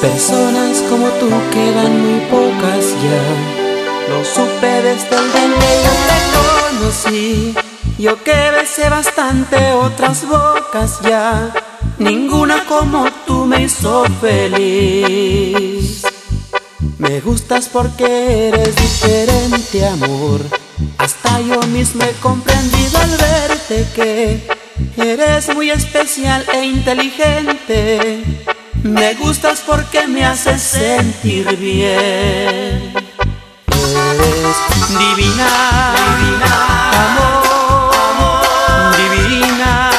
Personas como tú quedan muy pocas ya. Lo supe desde el día en que yo te conocí. Yo que besé bastante otras bocas ya. Ninguna como tú me hizo feliz. Me gustas porque eres diferente, amor. Hasta yo mismo he comprendido al verte que eres muy especial e inteligente. Me gustas porque me haces sentir bien. Eres divina, divina, amor, divina.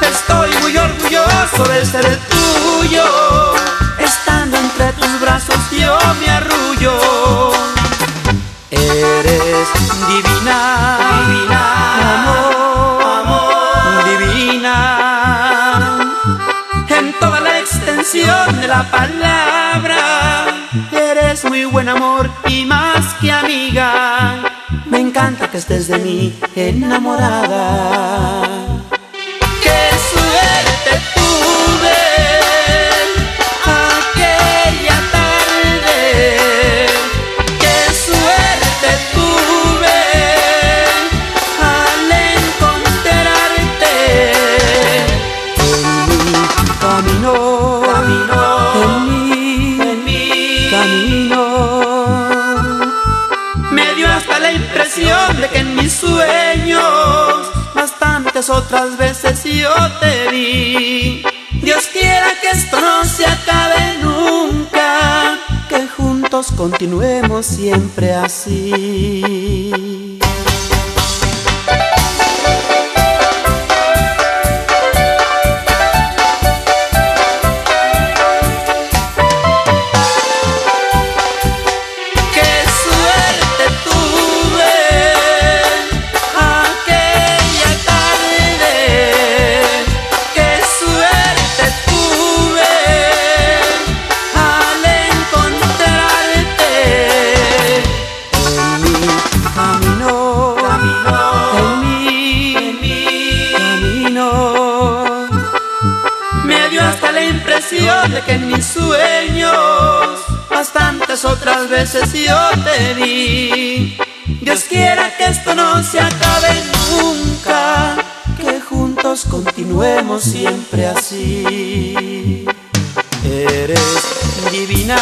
Estoy muy orgulloso de ser tuyo. Estando entre tus brazos yo me arrullo. Eres divina, la palabra, eres muy buen amor y más que amiga. Me encanta que estés de mí enamorada. Qué suerte tuve aquella tarde. Qué suerte tuve al encontrarte en mi camino, impresión de que en mis sueños bastantes otras veces yo te vi. Dios quiera que esto no se acabe nunca, que juntos continuemos siempre así. Impresión de que en mis sueños bastantes otras veces yo te vi. Dios quiera que esto no se acabe nunca, que juntos continuemos siempre así. Eres divina,